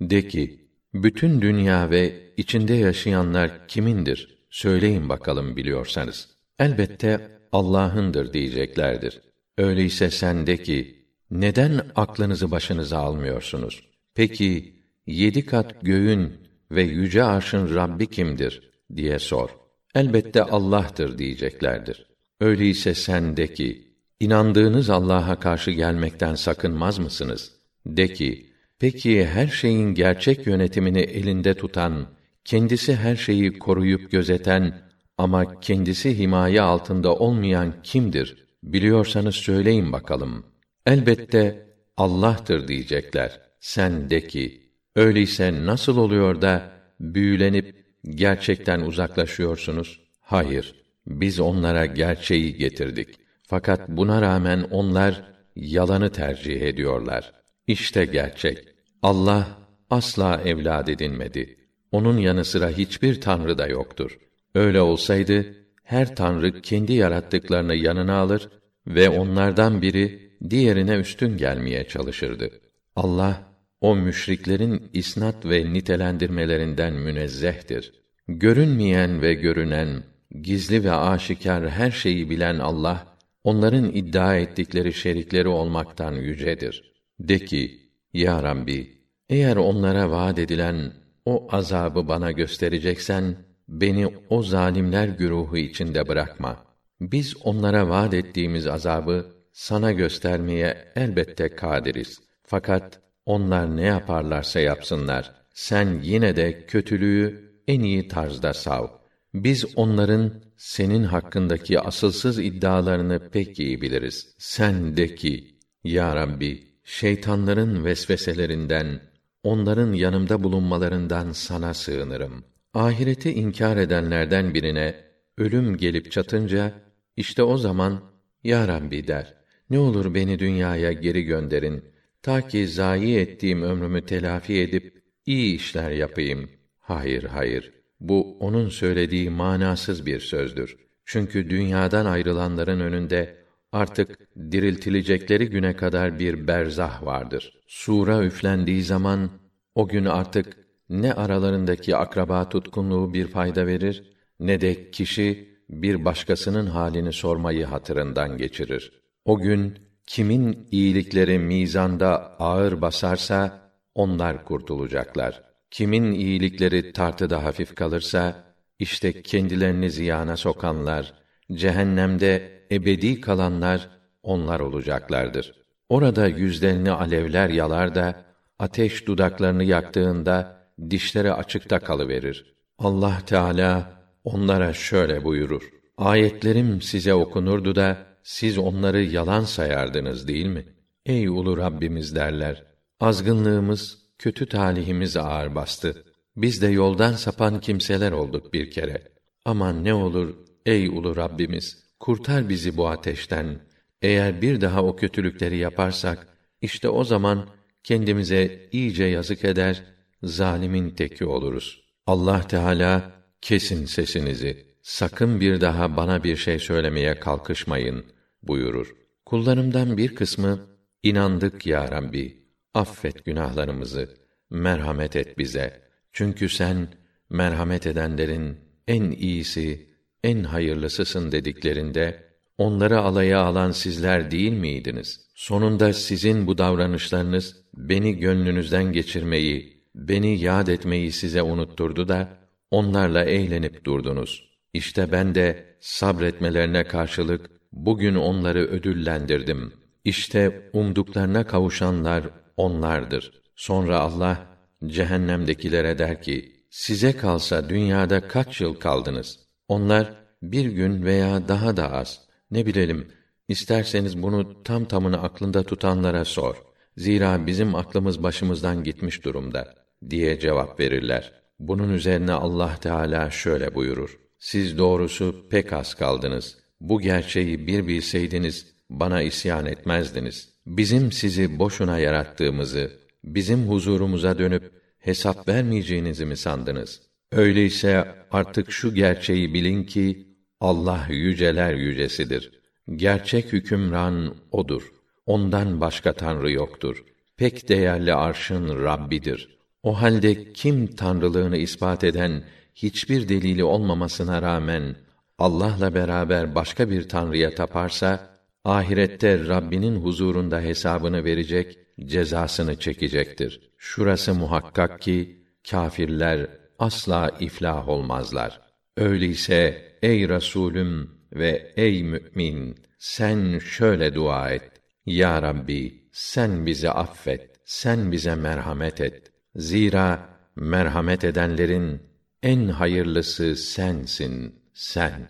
De ki, bütün dünya ve içinde yaşayanlar kimindir? Söyleyin bakalım biliyorsanız. Elbette Allah'ındır diyeceklerdir. Öyleyse sen de ki, neden aklınızı başınıza almıyorsunuz? Peki, yedi kat göğün ve yüce arşın Rabbi kimdir? diye sor. Elbette Allah'tır diyeceklerdir. Öyleyse sen de ki, inandığınız Allah'a karşı gelmekten sakınmaz mısınız? De ki, peki her şeyin gerçek yönetimini elinde tutan, kendisi her şeyi koruyup gözeten ama kendisi himaye altında olmayan kimdir? Biliyorsanız söyleyin bakalım. Elbette Allah'tır diyecekler. Sen de ki, öyleyse nasıl oluyor da büyülenip gerçekten uzaklaşıyorsunuz? Hayır, biz onlara gerçeği getirdik. Fakat buna rağmen onlar yalanı tercih ediyorlar. İşte gerçek. Allah asla evlad edinmedi. Onun yanı sıra hiçbir tanrı da yoktur. Öyle olsaydı her tanrı kendi yarattıklarını yanına alır ve onlardan biri diğerine üstün gelmeye çalışırdı. Allah o müşriklerin isnat ve nitelendirmelerinden münezzehtir. Görünmeyen ve görünen, gizli ve aşikar her şeyi bilen Allah, onların iddia ettikleri şerikleri olmaktan yücedir. De ki, Ya Rabbi, eğer onlara vaad edilen o azabı bana göstereceksen, beni o zalimler güruhu içinde bırakma. Biz onlara vaad ettiğimiz azabı sana göstermeye elbette kadiriz. Fakat onlar ne yaparlarsa yapsınlar, sen yine de kötülüğü en iyi tarzda sav. Biz onların senin hakkındaki asılsız iddialarını pek iyi biliriz. Sen de ki, Ya Rabbi, şeytanların vesveselerinden, onların yanımda bulunmalarından sana sığınırım. Ahireti inkar edenlerden birine ölüm gelip çatınca işte o zaman ya Rabbi der. Ne olur beni dünyaya geri gönderin ta ki zayi ettiğim ömrümü telafi edip iyi işler yapayım. Hayır, hayır. Bu onun söylediği manasız bir sözdür. Çünkü dünyadan ayrılanların önünde artık diriltilecekleri güne kadar bir berzah vardır. Sura üflendiği zaman o gün artık ne aralarındaki akraba tutkunluğu bir fayda verir ne de kişi bir başkasının halini sormayı hatırından geçirir. O gün kimin iyilikleri mizanda ağır basarsa onlar kurtulacaklar. Kimin iyilikleri tartıda hafif kalırsa işte kendilerini ziyana sokanlar, cehennemde ebedi kalanlar onlar olacaklardır. Orada yüzlerini alevler yalar da ateş dudaklarını yaktığında dişleri açıkta kalıverir. Allah Teala onlara şöyle buyurur: Ayetlerim size okunurdu da siz onları yalan sayardınız değil mi? Ey ulu Rabbimiz derler. Azgınlığımız, kötü talihimiz ağır bastı. Biz de yoldan sapan kimseler olduk bir kere. Aman ne olur ey ulu Rabbimiz, kurtar bizi bu ateşten. Eğer bir daha o kötülükleri yaparsak, işte o zaman kendimize iyice yazık eder, zalimin teki oluruz. Allah Teala kesin sesinizi. Sakın bir daha bana bir şey söylemeye kalkışmayın buyurur. Kullarımdan bir kısmı inandık ya Rabbi. Affet günahlarımızı. Merhamet et bize. Çünkü sen merhamet edenlerin en iyisi, en hayırlısısın dediklerinde onları alaya alan sizler değil miydiniz? Sonunda sizin bu davranışlarınız beni gönlünüzden geçirmeyi, beni yad etmeyi size unutturdu da onlarla eğlenip durdunuz. İşte ben de sabretmelerine karşılık bugün onları ödüllendirdim. İşte umduklarına kavuşanlar onlardır. Sonra Allah cehennemdekilere der ki: Size kalsa dünyada kaç yıl kaldınız? Onlar bir gün veya daha da az. Ne bilelim, isterseniz bunu tam tamını aklında tutanlara sor. Zira bizim aklımız başımızdan gitmiş durumda diye cevap verirler. Bunun üzerine Allah Teala şöyle buyurur: Siz doğrusu pek az kaldınız. Bu gerçeği bir bilseydiniz bana isyan etmezdiniz. Bizim sizi boşuna yarattığımızı, bizim huzurumuza dönüp hesap vermeyeceğinizi mi sandınız? Öyleyse artık şu gerçeği bilin ki Allah yüceler yücesidir. Gerçek hükümran odur. Ondan başka tanrı yoktur. Pek değerli arşın Rabbidir. O halde kim tanrılığını ispat eden hiçbir delili olmamasına rağmen Allah'la beraber başka bir tanrıya taparsa ahirette Rabbinin huzurunda hesabını verecek, cezasını çekecektir. Şurası muhakkak ki kâfirler asla iflah olmazlar. Öyleyse ey Resulüm ve ey mümin sen şöyle dua et. Ya Rabbi sen bizi affet. Sen bize merhamet et. Zira merhamet edenlerin en hayırlısı sensin, sen.